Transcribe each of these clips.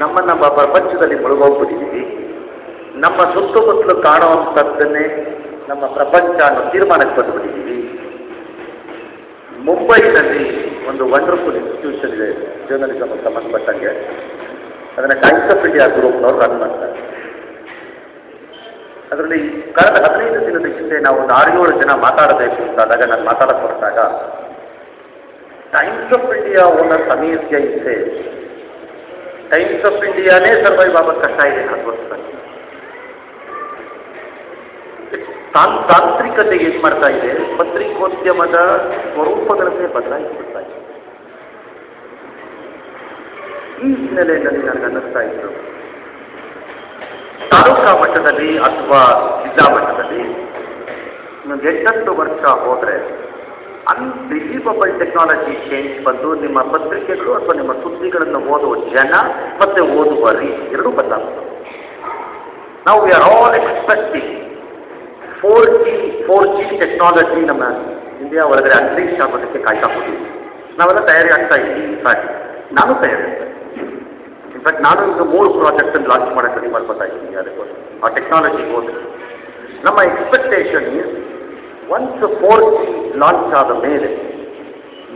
ನಮ್ಮ ನಮ್ಮ ಪ್ರಪಂಚದಲ್ಲಿ ಮುಳುಗೋಗ್ಬಿಟ್ಟಿದ್ದೀವಿ. ನಮ್ಮ ಸುತ್ತಮುತ್ತಲು ಕಾಣುವಂಥದ್ದನ್ನೇ ನಮ್ಮ ಪ್ರಪಂಚ ಅನ್ನೋ ತೀರ್ಮಾನಕ್ಕೆ ಬಂದುಬಿಟ್ಟಿದ್ದೀವಿ. ಮುಂಬೈನಲ್ಲಿ ಒಂದು ವಂಡರ್ಫುಲ್ ಇನ್ಸ್ಟಿಟ್ಯೂಷನ್ ಇದೆ ಜರ್ನಲಿಸಮ್ ಸಂಬಂಧಪಟ್ಟಂಗೆ. ಅದನ್ನು ಟೈಮ್ಸ್ ಆಫ್ ಇಂಡಿಯಾ ಗ್ರೂಪ್ನವ್ರು ರನ್ ಮಾಡ್ತಾರೆ. ಅದರಲ್ಲಿ ಕಳೆದ ಹದಿನೈದು ದಿನದ ಹಿಂದೆ ನಾವು ಒಂದು ಆರು ಜನ ಮಾತಾಡಬೇಕು ಅಂತಾದಾಗ ನಾನು ಮಾತಾಡಕ್ಕೆ ಹೊರಟಾಗ Times of India owner Sameer Jain say Times of ಇಂಡಿಯಾನೇ survive ಆಗೋದು ಕಷ್ಟ ಇದೆ ಹತ್ತು ವರ್ಷದಲ್ಲಿ ತಾನ್ ತಾಂತ್ರಿಕತೆ ಏನು ಮಾಡ್ತಾ ಇದೆ ಪತ್ರಿಕೋದ್ಯಮದ ಸ್ವರೂಪಗಳನ್ನೇ ಬದಲಾಯಿಸ್ಬಿಡ್ತಾ ಇದೆ ಈ ಹಿನ್ನೆಲೆಯಲ್ಲಿ ನನಗನ್ನಿಸ್ತಾ ಇತ್ತು ತಾಲೂಕಾ ಮಟ್ಟದಲ್ಲಿ ಅಥವಾ ಜಿಲ್ಲಾ ಮಟ್ಟದಲ್ಲಿ ಇನ್ನೊಂದು ಎಂಟತ್ತು ವರ್ಷ ಹೋದರೆ ಅನ್ಬಿಲೀವಬಲ್ ಟೆಕ್ನಾಲಜಿ ಚೇಂಜ್ ಬಂದು ನಿಮ್ಮ ಪತ್ರಿಕೆಗಳು ಅಥವಾ ನಿಮ್ಮ ಸುದ್ದಿಗಳನ್ನು ಓದುವ ಜನ ಮತ್ತೆ ಓದುವ ರೀತಿ ಎರಡೂ ಬದಲಾಗುತ್ತೆ ನಾವು we are all expecting four G four G technology ನಮ್ಮ ಇಂಡಿಯಾ ಒಳಗಡೆ ಅಂತರಿಕ್ಷ ಆಗೋದಕ್ಕೆ ಕಾಯ್ತಾ ಹೋಗಿದ್ದೀವಿ ನಾವೆಲ್ಲ ತಯಾರಿ ಆಗ್ತಾ ಇದ್ದೀವಿ ಇನ್ಫ್ಯಾಕ್ಟ್ ನಾನು ತಯಾರಿ ಇನ್ಫ್ಯಾಕ್ಟ್ ನಾನು ಈಗ ಮೂರು ಪ್ರಾಜೆಕ್ಟನ್ನು ಲಾಂಚ್ ಮಾಡೋಕ್ಕೆ ರೆಡಿ ಮಾಡ್ಕೊತಾ ಇದ್ದೀನಿ ಅದಕ್ಕೋಸ್ಕರ ಆ ಟೆಕ್ನಾಲಜಿ ಹೋದ್ರೆ. ನಮ್ಮ expectation once four G launch ಆದ ಮೇಲೆ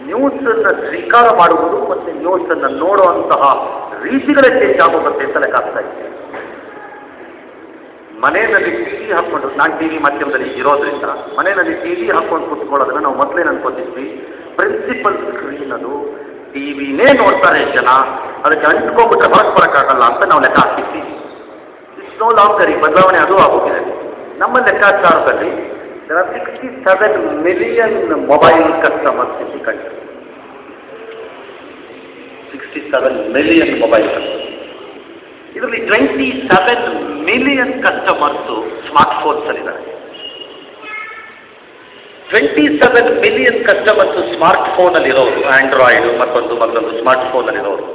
ನ್ಯೂಸನ್ನು ಸ್ವೀಕಾರ ಮಾಡುವುದು ಮತ್ತು ನ್ಯೂಸನ್ನು ನೋಡುವಂತಹ ರೀತಿಗಳೇ ಚೇಂಜ್ ಆಗೋಗುತ್ತೆ ಅಂತ ಲೆಕ್ಕ ಆಗ್ತಾ ಇದೆ. ಮನೆಯಲ್ಲಿ ಟಿ ವಿ ಹಾಕ್ಕೊಂಡು ನಾನು ಟಿ ವಿ ಮಾಧ್ಯಮದಲ್ಲಿ ಇರೋದ್ರಿಂದ ಮನೆಯಲ್ಲಿ ಟಿ ವಿ ಹಾಕ್ಕೊಂಡು ಕೂತ್ಕೊಳ್ಳೋದನ್ನ ನಾವು ಮೊದಲೇ ಅನ್ಕೋತಿದ್ವಿ. ಪ್ರಿನ್ಸಿಪಲ್ ಸ್ಕ್ರೀನ್ ಅದು ಟಿ ವಿನೇ ನೋಡ್ತಾರೆ ಜನ, ಅದಕ್ಕೆ ಅಂಟ್ಕೊಂಡ್ಬಿಟ್ರೆ ಹೊರಗೆ ಬರೋಕ್ಕಾಗಲ್ಲ ಅಂತ ನಾವು ಲೆಕ್ಕ ಹಾಕಿದ್ವಿ. ಇಟ್ಸ್ ನೋ ಸರಿ ಈ ಬದಲಾವಣೆ ಅದು ಆಗೋಗಿದೆ ನಮ್ಮ ಲೆಕ್ಕಾಚಾರದಲ್ಲಿ sixty seven million mobile customers in the country sixty seven million mobile customers ಇದರಲ್ಲಿ twenty seven million customers smart ಫೋನ್ಸಲ್ಲಿದ್ದಾರೆ twenty seven million customers smart ಫೋನಲ್ಲಿರೋರು Android ಮತ್ತೊಂದು ಮತ್ತೊಂದು smart ಫೋನಲ್ಲಿರೋರು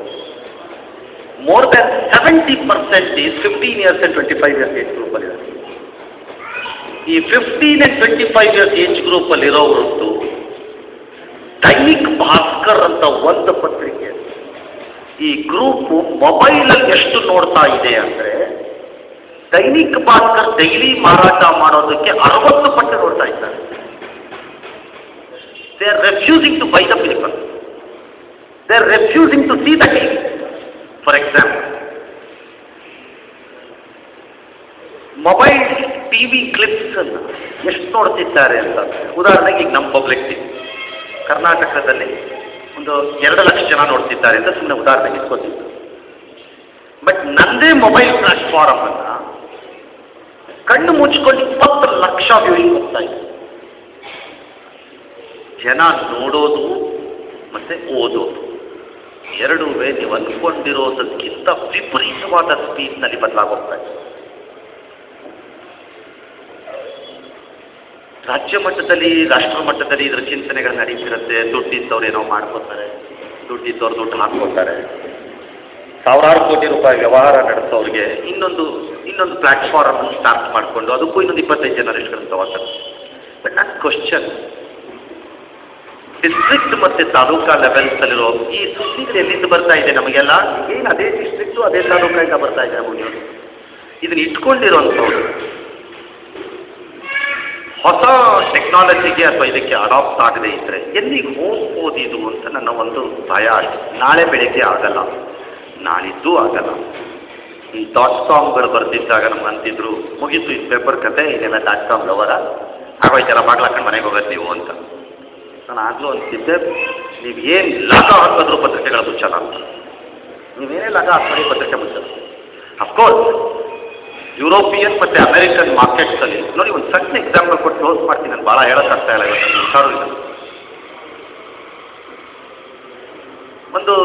more than seventy percent is fifteen years and twenty five years age ಗ್ರೂಪಲ್ಲಿದ್ದಾರೆ ಈ fifteen and twenty five years age ಗ್ರೂಪಲ್ಲಿರೋರದ್ದು Dainik Bhaskar ಅಂತ ಒಂದು ಪತ್ರಿಕೆ. ಈ group ಮೊಬೈಲಲ್ಲಿ ಎಷ್ಟು ನೋಡ್ತಾ ಇದೆ ಅಂದರೆ, ದೈನಿಕ್ ಭಾಸ್ಕರ್ ಡೈಲಿ ಮಾರಾಟ ಮಾಡೋದಕ್ಕೆ ಅರವತ್ತು ಪಟ್ಟು ನೋಡ್ತಾ ಇದ್ದಾರೆ. They are refusing to buy the paper they are refusing to see the TV for example mobile TV clips ಅನ್ನು ಎಷ್ಟು ನೋಡ್ತಿದ್ದಾರೆ ಅಂತ. ಉದಾಹರಣೆಗೆ ಈಗ ನಮ್ಮ ಪಬ್ಲಿಕ್ ಟಿವಿ ಕರ್ನಾಟಕದಲ್ಲಿ ಒಂದು ಎರಡು ಲಕ್ಷ ಜನ ನೋಡ್ತಿದ್ದಾರೆ ಅಂತ ಸುಮ್ಮನೆ ಉದಾಹರಣೆ ಇಟ್ಕೋತಿದ್ದು ಬಟ್ ನಂದೇ ಮೊಬೈಲ್ ಪ್ಲಾಟ್ಫಾರ್ಮ್ ಅನ್ನ ಕಣ್ಣು ಮುಚ್ಕೊಂಡು ಇಪ್ಪತ್ತು ಲಕ್ಷ ವ್ಯೂಯಿಂಗ್ ಹೋಗ್ತಾ ಇದೆ. ಜನ ನೋಡೋದು ಮತ್ತೆ ಓದೋದು. ಎರಡು ನೀವು ಅಂದ್ಕೊಂಡಿರೋದಕ್ಕಿಂತ ವಿಪರೀತವಾದ ಸ್ಪೀಡ್ನಲ್ಲಿ ಬದಲಾಗೋಗ್ತಾ ಇದೆ. ರಾಜ್ಯ ಮಟ್ಟದಲ್ಲಿ, ರಾಷ್ಟ್ರ ಮಟ್ಟದಲ್ಲಿ ಇದರ ಚಿಂತನೆಗಳು ನಡೀತಿರುತ್ತೆ ದುಡ್ಡಿದ್ದವ್ರು ಏನೋ ಮಾಡ್ಕೋತಾರೆ. ದುಡ್ಡಿದ್ದವ್ರು ದುಡ್ಡು ಹಾಕ್ಕೋತಾರೆ. ಸಾವಿರಾರು ಕೋಟಿ ರೂಪಾಯಿ ವ್ಯವಹಾರ ನಡೆಸೋರಿಗೆ ಇನ್ನೊಂದು ಇನ್ನೊಂದು ಪ್ಲಾಟ್ಫಾರ್ಮ್ ಸ್ಟಾರ್ಟ್ ಮಾಡಿಕೊಂಡು, ಅದಕ್ಕೂ ಇನ್ನೊಂದು ಇಪ್ಪತ್ತೈದು ಜನ ರೆಸ್ಟೋರೆಂಟ್ ತಗೋತಾರೆ ಬಟ್ ನನ್ನ ಕ್ವಶನ್ ಡಿಸ್ಟ್ರಿಕ್ಟ್ ಮತ್ತು ತಾಲೂಕಾ ಲೆವೆಲ್ಸಲ್ಲಿರೋ ಈ ಸುದ್ದಿಗಳು ಎಲ್ಲಿಂದ ಬರ್ತಾ ಇದೆ ನಮಗೆಲ್ಲ? ಏನು ಅದೇ ಡಿಸ್ಟ್ರಿಕ್ಟು ಅದೇ ತಾಲೂಕಿಂದ ಬರ್ತಾ ಇದೆ ನಮಗೆ. ಇದನ್ನ ಇಟ್ಕೊಂಡಿರೋಂಥವ್ರು ಹೊಸ ಟೆಕ್ನಾಲಜಿಗೆ ಅಥವಾ ಇದಕ್ಕೆ ಅಡಾಪ್ಟ್ ಆಗದೆ ಇದ್ದರೆ ಎಲ್ಲಿಗೆ ಹೋಗ್ಬೋದು ಇದು ಅಂತ ನನ್ನ ಒಂದು ಭಯ ನಾಳೆ ಬೆಳಿಗ್ಗೆ ಆಗಲ್ಲ. ನಾಳಿದ್ದು ಆಗಲ್ಲ. ಈ ಡಾಟ್ ಕಾಮ್ಗಳು ಬರ್ತಿದ್ದಾಗ ನಮ್ಗೆ ಅಂತಿದ್ರು, ಮುಗಿತು, ಈ ಪೇಪರ್ ಕತೆ, ಇದೆಲ್ಲ ಡಾಟ್ ಕಾಮ್ ಲವರ ಆಗೋಯ್ತೆಲ್ಲ ಬಾಗ್ಲಾಕೊಂಡು ಮನೆಗೆ ಹೋಗೋದು ನೀವು ಅಂತ. ನಾನು ಆಗಲೂ ಅಂತಿದ್ದೆ, ನೀವು ಏನು ಲಗ ಹಾಕಿದ್ರು ಪತ್ರಿಕೆಗಳ ಮುಚ್ಚಲ್ಲ ಅಂತ. ನೀವೇನೇ ಲಗ ಹಾಕ್ಕೊಳ್ಳಿ ಪತ್ರಿಕೆ ಮುಚ್ಚಲ್ಲ. ಅಫ್ಕೋರ್ಸ್ ಯುರೋಪಿಯನ್ ಮತ್ತು ಅಮೆರಿಕನ್ ಮಾರ್ಕೆಟ್ಸಲ್ಲಿ ನೋಡಿ ಒಂದು ಸಣ್ಣ ಎಕ್ಸಾಂಪಲ್ ಕೊಟ್ಟು ಕ್ಲೋಸ್ ಮಾಡ್ತೀನಿ, ನಾನು ಭಾಳ ಆಗ್ತಾ ಇಲ್ಲ ಇವತ್ತು ಹುಷಾರು ಒಂದು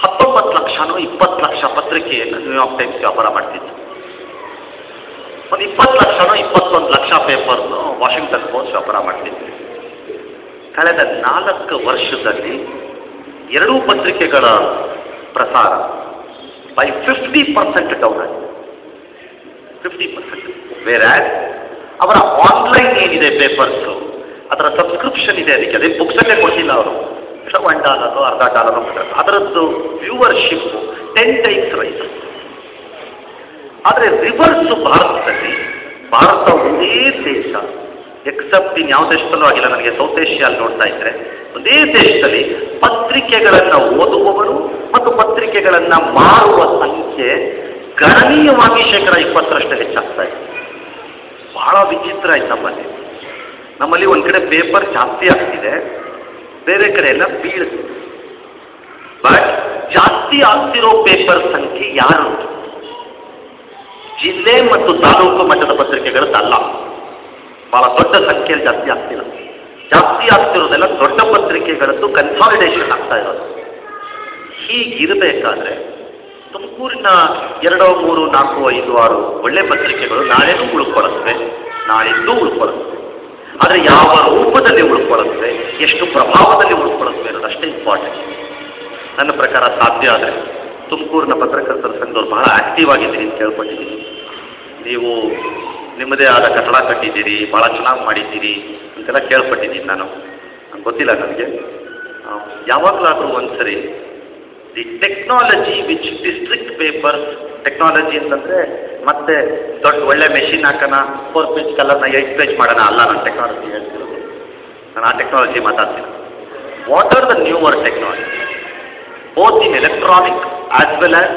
ಹತ್ತೊಂಬತ್ತು ಲಕ್ಷನೋ ಇಪ್ಪತ್ತು ಲಕ್ಷ ಪತ್ರಿಕೆಯನ್ನು ನ್ಯೂಯಾರ್ಕ್ ಟೈಮ್ಸ್ ವ್ಯಾಪಾರ ಮಾಡ್ತಿತ್ತು. ಒಂದು ಇಪ್ಪತ್ತು ಲಕ್ಷನೋ ಇಪ್ಪತ್ತೊಂದು ಲಕ್ಷ ಪೇಪರ್ನು ವಾಷಿಂಗ್ಟನ್ ಪೋಸ್ಟ್ ವ್ಯಾಪಾರ ಮಾಡ್ತಿತ್ತು ಕಳೆದ ನಾಲ್ಕು ವರ್ಷದಲ್ಲಿ ಎರಡೂ ಪತ್ರಿಕೆಗಳ ಪ್ರಸಾರ ಬೈ ಫಿಫ್ಟಿ ಪರ್ಸೆಂಟ್ ಡೌನ್ ಆಗಿದೆ. ಫಿಫ್ಟಿ ಪರ್ಸೆಂಟ್ ಬೇರೆ ಅವರ ಆನ್ಲೈನ್ ಏನಿದೆ ಪೇಪರ್ಸು ಅದರ ಸಬ್ಸ್ಕ್ರಿಪ್ಷನ್ ಇದೆ ಅದಕ್ಕೆ. ಅದೇ ಬುಕ್ಸಲ್ಲೇ ಕೊಡ್ತಿಲ್ಲ ಅವರು. ಒನ್ ಡಾಲರು ಅರ್ಧ ಡಾಲರು ಅದರದ್ದು ವ್ಯೂವರ್ಶಿಪ್ ಟೆನ್ ಟೈಮ್ಸ್ ರೈಸ್ ಆದರೆ ರಿವರ್ಸ್ ಭಾರತದಲ್ಲಿ, ಭಾರತ ಒಂದೇ ದೇಶ ಎಕ್ಸೆಪ್ಟ್ ಇನ್ ಯಾವ ದೇಶದಲ್ಲೂ ಆಗಿಲ್ಲ. ನನಗೆ ಸೌತ್ ನೋಡ್ತಾ ಇದ್ರೆ, ಒಂದೇ ದೇಶದಲ್ಲಿ ಪತ್ರಿಕೆಗಳನ್ನು ಓದುವವರು ಮತ್ತು ಪತ್ರಿಕೆಗಳನ್ನು ಮಾರುವ ಸಂಖ್ಯೆ ಗಣನೀಯವಾಗಿ ಶೇಕಡ ಇಪ್ಪತ್ತರಷ್ಟು ಹೆಚ್ಚಾಗ್ತಾ ಇದೆ. ಬಹಳ ವಿಚಿತ್ರ ಆಯ್ತು ನಮ್ಮಲ್ಲಿ. ನಮ್ಮಲ್ಲಿ ಒಂದು ಕಡೆ ಪೇಪರ್ ಜಾಸ್ತಿ ಆಗ್ತಿದೆ, ಬೇರೆ ಕಡೆ ಎಲ್ಲ ಬೀಳುತ್ತೆ. ಬಟ್ ಜಾಸ್ತಿ ಆಗ್ತಿರೋ ಪೇಪರ್ ಸಂಖ್ಯೆ ಯಾರು? ಜಿಲ್ಲೆ ಮತ್ತು ತಾಲೂಕು ಮಟ್ಟದ ಪತ್ರಿಕೆಗಳದ್ದಲ್ಲ ಬಹಳ ದೊಡ್ಡ ಸಂಖ್ಯೆಯಲ್ಲಿ ಜಾಸ್ತಿ ಆಗ್ತಿಲ್ಲ. ಜಾಸ್ತಿ ಆಗ್ತಿರೋದೆಲ್ಲ ದೊಡ್ಡ ಪತ್ರಿಕೆಗಳದ್ದು ಕನ್ಸಾಲಿಡೇಷನ್ ಆಗ್ತಾ ಇರೋದು. ಹೀಗಿರಬೇಕಾದ್ರೆ ತುಮಕೂರಿನ ಎರಡೋ ಮೂರು ನಾಲ್ಕು ಐದು ಆರು ಒಳ್ಳೆ ಪತ್ರಿಕೆಗಳು ನಾಳೆನೂ ಉಳ್ಕೊಳ್ಳುತ್ತವೆ ನಾಳಿದ್ದು ಉಳ್ಕೊಳ್ಳುತ್ತವೆ ಆದರೆ ಯಾವ ರೂಪದಲ್ಲಿ ಉಳ್ಕೊಳ್ಳುತ್ತವೆ ಎಷ್ಟು ಪ್ರಭಾವದಲ್ಲಿ ಉಳ್ಕೊಳ್ಳುತ್ತವೆ ಅನ್ನೋದು ಅಷ್ಟೇ ಇಂಪಾರ್ಟೆಂಟ್ ನನ್ನ ಪ್ರಕಾರ ಸಾಧ್ಯ ಆದರೆ ತುಮಕೂರಿನ ಪತ್ರಕರ್ತರ ಸಂಘದವ್ರು ಬಹಳ ಆಕ್ಟಿವ್ ಆಗಿದ್ದೀರಿ ಅಂತ ಕೇಳ್ಕೊಂಡಿದ್ದೀನಿ. ನೀವು ನಿಮ್ಮದೇ ಆದ ಕಟ್ಟಡ ಕಟ್ಟಿದ್ದೀರಿ ಭಾಳ ಚೆನ್ನಾಗಿ ಮಾಡಿದ್ದೀರಿ ಅಂತೆಲ್ಲ ಕೇಳ್ಪಟ್ಟಿದ್ದೀನಿ ನಾನು. ಗೊತ್ತಿಲ್ಲ ನನಗೆ. ಯಾವಾಗಲಾದರೂ ಒಂದ್ಸರಿ the technology which district papers technology ಅಂತಂದರೆ ಮತ್ತೆ ದೊಡ್ಡ ಒಳ್ಳೆ ಮೆಷಿನ್ ಹಾಕೋಣ ಫೋರ್ ಪೇಜ್ ಕಲರ್ನ ಏಟ್ ಪೇಜ್ ಮಾಡೋಣ ಅಲ್ಲ ನಾನು ಟೆಕ್ನಾಲಜಿ ಹೇಳ್ತಿರೋದು. ನಾನು ಆ ಟೆಕ್ನಾಲಜಿ ಮಾತಾಡ್ತೀನಿ. What are the newer technology both in electronic as well as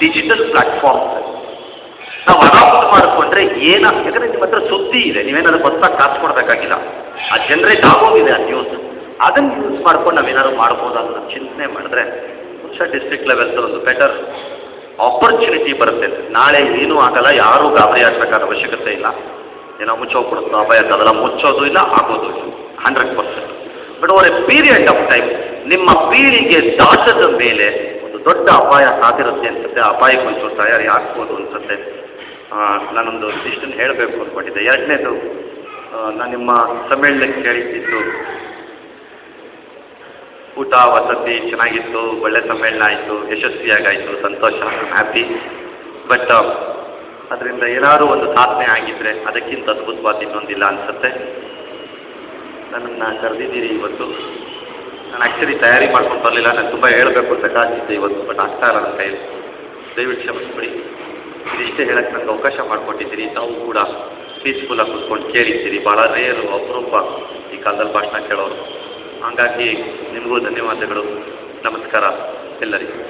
digital platform ನಾವು ಅಡಾಪ್ಟ್ ಮಾಡಿಕೊಂಡ್ರೆ ಏನಾಗ್ತದೆ ನಿಮ್ಮ ಹತ್ರ ಸುದ್ದಿ ಇದೆ, ನೀವೇನಾದ್ರೂ ಹೊಸ ಕಾಸು ಕೊಡಬೇಕಾಗಿಲ್ಲ. ಆ ಜನರೇಟ್ ಆಗೋಗಿದೆ ಆ ನ್ಯೂಸ್ ಅದನ್ನು ಯೂಸ್ ಮಾಡ್ಕೊಂಡು ನಾವೇನಾದ್ರು ಮಾಡ್ಬೋದು ಅಂತ ಚಿಂತನೆ ಮಾಡಿದ್ರೆ ಬಹುಶಃ ಡಿಸ್ಟ್ರಿಕ್ಟ್ ಲೆವೆಲ್ ಒಂದು ಬೆಟರ್ ಆಪರ್ಚುನಿಟಿ ಬರುತ್ತೆ. ನಾಳೆ ಏನೂ ಆಗಲ್ಲ, ಯಾರೂ ಗಾಬರಿ ಆಗಬೇಕಾದ ಅವಶ್ಯಕತೆ ಇಲ್ಲ. ಏನೋ ಮುಚ್ಚೋಗ್ಬಿಡುತ್ತೋ, ಅಪಾಯ ಅದೆಲ್ಲ ಮುಚ್ಚೋದು ಇಲ್ಲ, ಆಗೋದು ಇಲ್ಲ. Hundred percent but over a period of time ನಿಮ್ಮ ಪೀಳಿಗೆ ದಾಟದ ಮೇಲೆ ಒಂದು ದೊಡ್ಡ ಅಪಾಯ ಸಾಧಿರುತ್ತೆ ಅನ್ಸುತ್ತೆ. ಅಪಾಯಕ್ಕೆ ಒಂಚೂರು ತಯಾರಿ ಆಗ್ಬೋದು ಅನ್ಸುತ್ತೆ ನಾನೊಂದು ಇಷ್ಟನ್ನು ಹೇಳಬೇಕು ಅಂದ್ಕೊಂಡಿದ್ದೆ ಎರಡನೇದು ನಾನು ನಿಮ್ಮ ಸಮ್ಮೇಳನಕ್ಕೆ ಕೇಳಿದ್ದು ಊಟ ವಸತಿ ಚೆನ್ನಾಗಿತ್ತು, ಒಳ್ಳೆ ಸಮ್ಮೇಳನ ಆಯಿತು, ಯಶಸ್ವಿಯಾಗಾಯಿತು, ಸಂತೋಷ ಹ್ಯಾಪಿ ಬಟ್ ಅದರಿಂದ ಏನಾದರೂ ಒಂದು ಸಾಧನೆ ಆಗಿದ್ದರೆ ಅದಕ್ಕಿಂತ ಅದ್ಭುತವಾದ ಇನ್ನೊಂದಿಲ್ಲ ಅನಿಸುತ್ತೆ. ನನ್ನನ್ನು ಕರೆದಿದ್ದೀರಿ ಇವತ್ತು. ನಾನು ಆ್ಯಕ್ಚುಲಿ ತಯಾರಿ ಮಾಡ್ಕೊಂಡು ಬರಲಿಲ್ಲ. ನಾನು ತುಂಬ ಹೇಳಬೇಕು ಅಂತ ಕಾದಿದ್ದೆ ಇವತ್ತು ಬಟ್ ಆಗ್ತಾ ನನ್ನ ಕೈಯಲ್ಲಿ. ದಯವಿಟ್ಟು ಕ್ಷಮಿಸ್ಬಿಡಿ. ಇದಿಷ್ಟೇ ಹೇಳಕ್ಕೆ ನನಗೆ ಅವಕಾಶ ಮಾಡಿಕೊಟ್ಟಿದ್ದೀರಿ. ತಾವು ಕೂಡ ಪೀಸ್ಫುಲ್ಲಾಗಿ ಕೂತ್ಕೊಂಡು ಕೇಳಿದ್ದೀರಿ. ಭಾಳ ರೇರು ಅಪರೂಪ ಈ ಕಾಲದಲ್ಲಿ ಭಾಷಣ ಕೇಳೋರು. ಹಾಗಾಗಿ ನಿಮಗೂ ಧನ್ಯವಾದಗಳು. ನಮಸ್ಕಾರ ಎಲ್ಲರಿಗೂ.